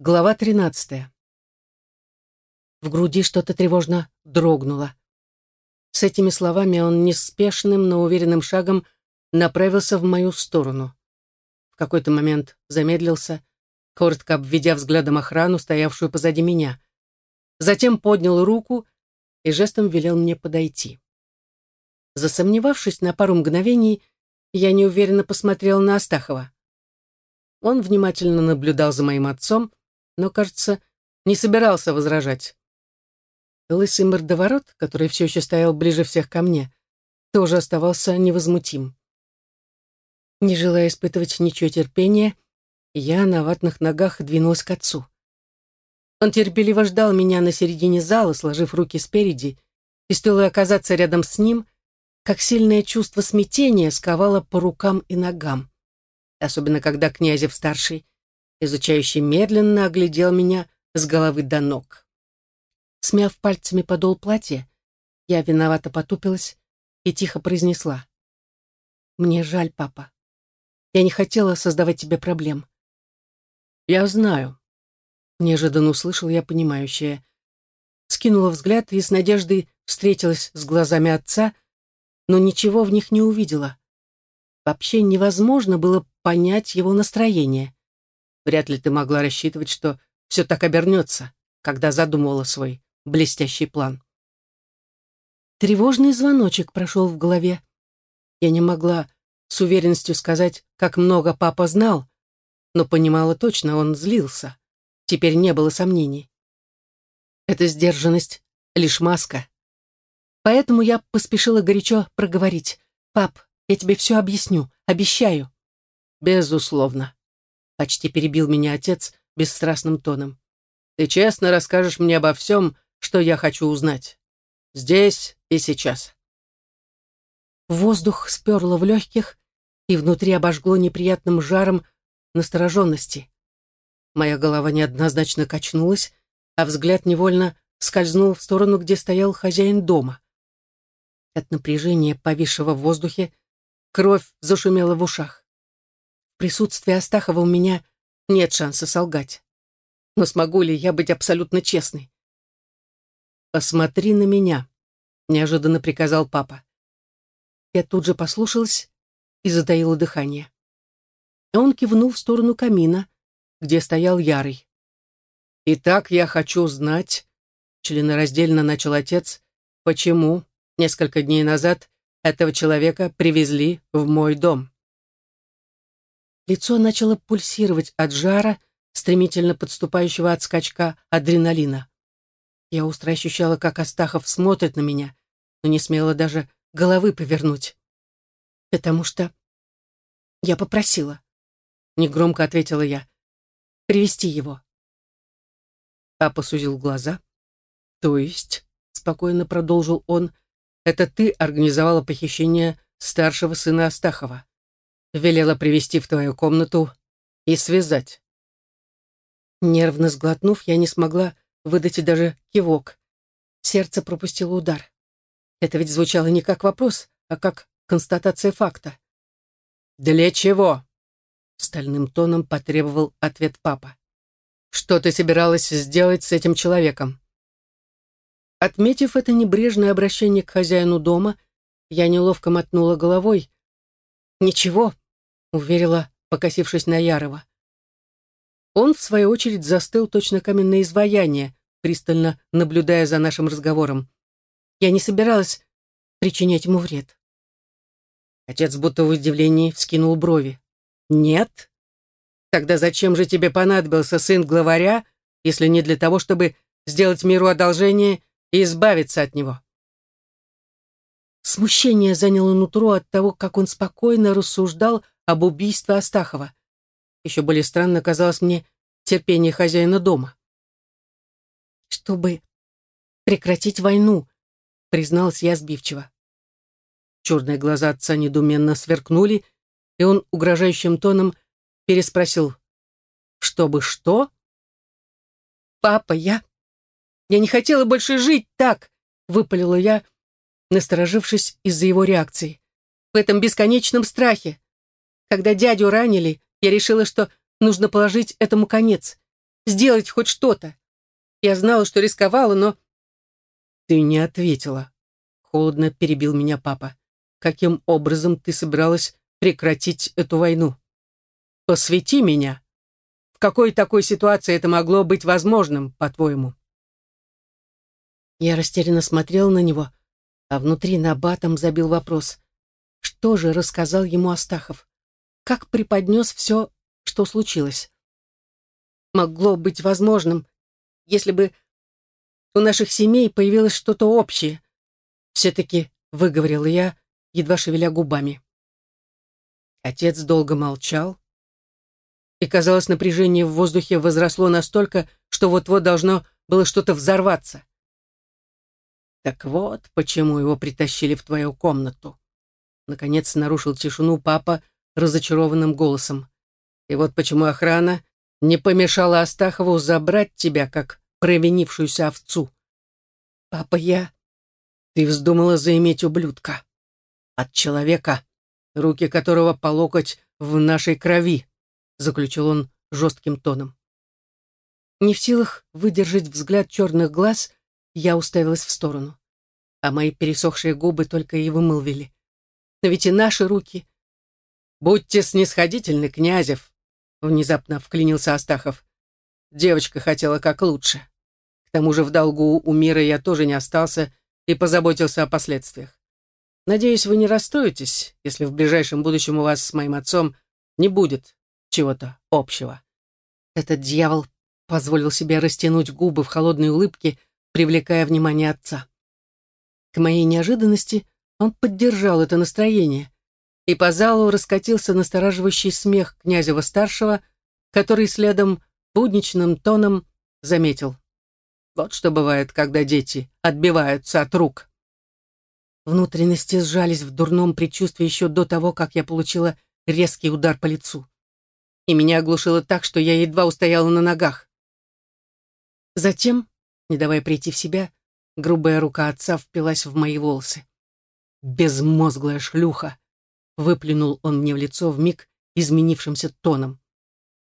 Глава тринадцатая. В груди что-то тревожно дрогнуло. С этими словами он неспешным, но уверенным шагом направился в мою сторону. В какой-то момент замедлился, коротко обведя взглядом охрану, стоявшую позади меня. Затем поднял руку и жестом велел мне подойти. Засомневавшись на пару мгновений, я неуверенно посмотрел на Астахова. Он внимательно наблюдал за моим отцом, но, кажется, не собирался возражать. Лысый мордоворот, который все еще стоял ближе всех ко мне, тоже оставался невозмутим. Не желая испытывать ничего терпения, я на ватных ногах двинулась к отцу. Он терпеливо ждал меня на середине зала, сложив руки спереди, и стоило оказаться рядом с ним, как сильное чувство смятения сковало по рукам и ногам. Особенно когда Князев-старший изучающий медленно оглядел меня с головы до ног. Смяв пальцами подол платья, я виновато потупилась и тихо произнесла. «Мне жаль, папа. Я не хотела создавать тебе проблем». «Я знаю», — неожиданно услышал я понимающее. Скинула взгляд и с надеждой встретилась с глазами отца, но ничего в них не увидела. Вообще невозможно было понять его настроение. Вряд ли ты могла рассчитывать, что все так обернется, когда задумывала свой блестящий план. Тревожный звоночек прошел в голове. Я не могла с уверенностью сказать, как много папа знал, но понимала точно, он злился. Теперь не было сомнений. Эта сдержанность — лишь маска. Поэтому я поспешила горячо проговорить. «Пап, я тебе все объясню, обещаю». «Безусловно», Почти перебил меня отец бесстрастным тоном. Ты честно расскажешь мне обо всем, что я хочу узнать. Здесь и сейчас. Воздух сперло в легких, и внутри обожгло неприятным жаром настороженности. Моя голова неоднозначно качнулась, а взгляд невольно скользнул в сторону, где стоял хозяин дома. От напряжения, повисшего в воздухе, кровь зашумела в ушах присутствии Астахова у меня нет шанса солгать. Но смогу ли я быть абсолютно честной? «Посмотри на меня», — неожиданно приказал папа. Я тут же послушалась и затаила дыхание. Он кивнул в сторону камина, где стоял Ярый. «Итак, я хочу знать», — членораздельно начал отец, «почему несколько дней назад этого человека привезли в мой дом». Лицо начало пульсировать от жара, стремительно подступающего от скачка адреналина. Я остро ощущала, как Астахов смотрит на меня, но не смела даже головы повернуть. «Потому что я попросила», — негромко ответила я, — «привести его». Папа сузил глаза. «То есть», — спокойно продолжил он, — «это ты организовала похищение старшего сына Астахова?» Велела привести в твою комнату и связать. Нервно сглотнув, я не смогла выдать даже кивок. Сердце пропустило удар. Это ведь звучало не как вопрос, а как констатация факта. «Для чего?» — стальным тоном потребовал ответ папа. «Что ты собиралась сделать с этим человеком?» Отметив это небрежное обращение к хозяину дома, я неловко мотнула головой, «Ничего», — уверила, покосившись на Ярова. Он, в свою очередь, застыл точно каменное изваяние, пристально наблюдая за нашим разговором. Я не собиралась причинять ему вред. Отец будто в удивлении вскинул брови. «Нет? Тогда зачем же тебе понадобился сын главаря, если не для того, чтобы сделать миру одолжение и избавиться от него?» Смущение заняло нутро от того, как он спокойно рассуждал об убийстве Астахова. Еще более странно казалось мне терпение хозяина дома. «Чтобы прекратить войну», — призналась я сбивчиво. Черные глаза отца недуменно сверкнули, и он угрожающим тоном переспросил. «Чтобы что?» «Папа, я... Я не хотела больше жить так!» — выпалила я, — насторожившись из-за его реакции. В этом бесконечном страхе. Когда дядю ранили, я решила, что нужно положить этому конец. сделать хоть что-то. Я знала, что рисковала, но... Ты не ответила. Холодно перебил меня папа. Каким образом ты собиралась прекратить эту войну? Посвяти меня. В какой такой ситуации это могло быть возможным, по-твоему? Я растерянно смотрел на него, а внутри на батом забил вопрос. Что же рассказал ему Астахов? Как преподнес все, что случилось? Могло быть возможным, если бы у наших семей появилось что-то общее. Все-таки выговорил я, едва шевеля губами. Отец долго молчал, и, казалось, напряжение в воздухе возросло настолько, что вот-вот должно было что-то взорваться. «Так вот, почему его притащили в твою комнату», Наконец нарушил тишину папа разочарованным голосом. И вот почему охрана не помешала Астахову забрать тебя, как провинившуюся овцу. Папа, я... Ты вздумала заиметь ублюдка. От человека, руки которого по локоть в нашей крови, заключил он жестким тоном. Не в силах выдержать взгляд черных глаз, я уставилась в сторону, а мои пересохшие губы только и вымылвили но ведь и наши руки. Будьте снисходительны, Князев, внезапно вклинился Астахов. Девочка хотела как лучше. К тому же в долгу у мира я тоже не остался и позаботился о последствиях. Надеюсь, вы не расстроитесь, если в ближайшем будущем у вас с моим отцом не будет чего-то общего. Этот дьявол позволил себе растянуть губы в холодной улыбке, привлекая внимание отца. К моей неожиданности он поддержал это настроение, и по залу раскатился настораживающий смех Князева-старшего, который следом будничным тоном заметил. Вот что бывает, когда дети отбиваются от рук. Внутренности сжались в дурном предчувствии еще до того, как я получила резкий удар по лицу. И меня оглушило так, что я едва устояла на ногах. Затем, не давая прийти в себя, грубая рука отца впилась в мои волосы безмозглая шлюха!» Выплюнул он мне в лицо вмиг изменившимся тоном.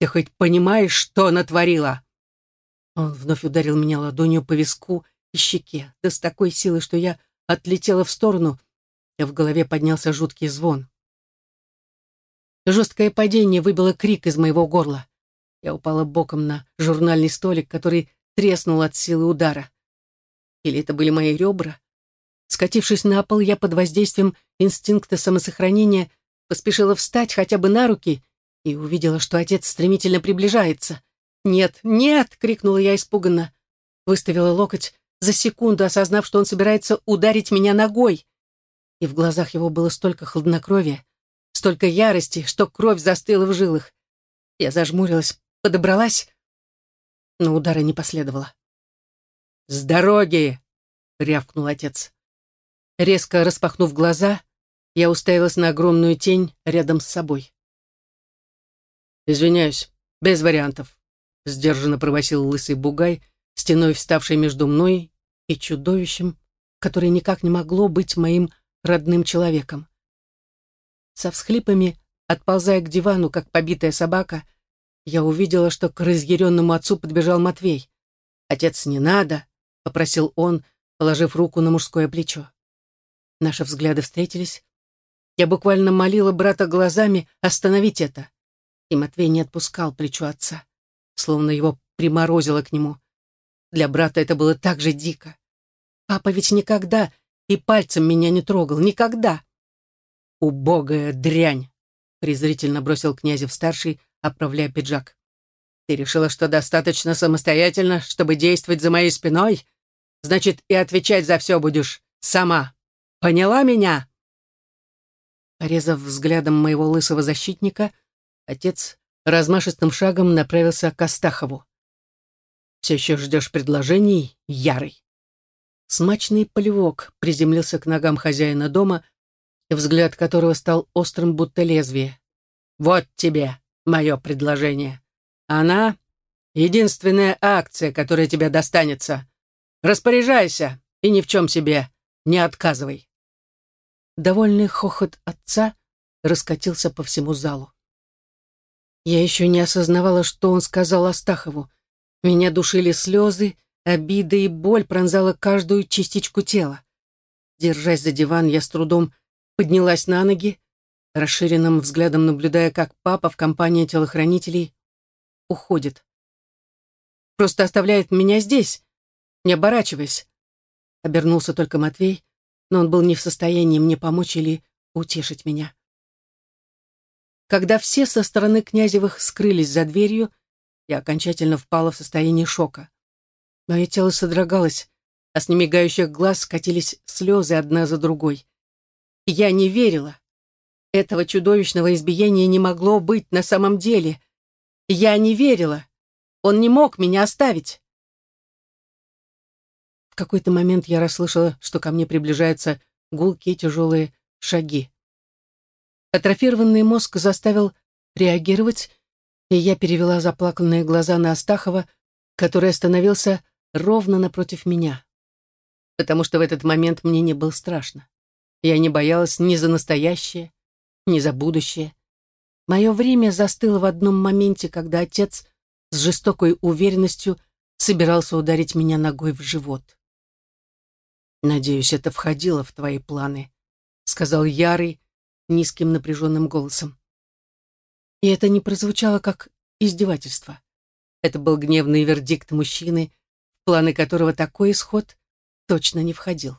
«Ты хоть понимаешь, что натворила?» Он вновь ударил меня ладонью по виску и щеке, да с такой силой, что я отлетела в сторону, и в голове поднялся жуткий звон. Жесткое падение выбило крик из моего горла. Я упала боком на журнальный столик, который треснул от силы удара. Или это были мои ребра? Скатившись на пол, я под воздействием инстинкта самосохранения поспешила встать хотя бы на руки и увидела, что отец стремительно приближается. «Нет, нет!» — крикнула я испуганно. Выставила локоть, за секунду осознав, что он собирается ударить меня ногой. И в глазах его было столько хладнокровия, столько ярости, что кровь застыла в жилах. Я зажмурилась, подобралась, но удара не последовало. «С дороги!» — рявкнул отец. Резко распахнув глаза, я уставилась на огромную тень рядом с собой. «Извиняюсь, без вариантов», — сдержанно пробасил лысый бугай, стеной вставший между мной и чудовищем, которое никак не могло быть моим родным человеком. Со всхлипами, отползая к дивану, как побитая собака, я увидела, что к разъяренному отцу подбежал Матвей. «Отец, не надо», — попросил он, положив руку на мужское плечо. Наши взгляды встретились. Я буквально молила брата глазами остановить это. И Матвей не отпускал плечо отца, словно его приморозило к нему. Для брата это было так же дико. Папа ведь никогда и пальцем меня не трогал, никогда. «Убогая дрянь!» — презрительно бросил Князев-старший, оправляя пиджак. «Ты решила, что достаточно самостоятельно, чтобы действовать за моей спиной? Значит, и отвечать за все будешь сама!» Поняла меня?» Порезав взглядом моего лысого защитника, отец размашистым шагом направился к Астахову. «Все еще ждешь предложений, Ярый?» Смачный полевок приземлился к ногам хозяина дома, взгляд которого стал острым, будто лезвие. «Вот тебе мое предложение. Она — единственная акция, которая тебе достанется. Распоряжайся и ни в чем себе не отказывай». Довольный хохот отца раскатился по всему залу. Я еще не осознавала, что он сказал Астахову. Меня душили слезы, обида и боль пронзала каждую частичку тела. Держась за диван, я с трудом поднялась на ноги, расширенным взглядом наблюдая, как папа в компании телохранителей уходит. Просто оставляет меня здесь, не оборачиваясь. Обернулся только Матвей, но он был не в состоянии мне помочь или утешить меня. Когда все со стороны Князевых скрылись за дверью, я окончательно впала в состояние шока. Мое тело содрогалось, а с немигающих глаз скатились слезы одна за другой. Я не верила. Этого чудовищного избиения не могло быть на самом деле. Я не верила. Он не мог меня оставить. Какой-то момент я расслышала, что ко мне приближаются гулкие тяжелые шаги. Атрофированный мозг заставил реагировать, и я перевела заплаканные глаза на Астахова, который остановился ровно напротив меня. Потому что в этот момент мне не было страшно. Я не боялась ни за настоящее, ни за будущее. Мое время застыло в одном моменте, когда отец с жестокой уверенностью собирался ударить меня ногой в живот. «Надеюсь, это входило в твои планы», — сказал Ярый низким напряженным голосом. И это не прозвучало как издевательство. Это был гневный вердикт мужчины, в планы которого такой исход точно не входил.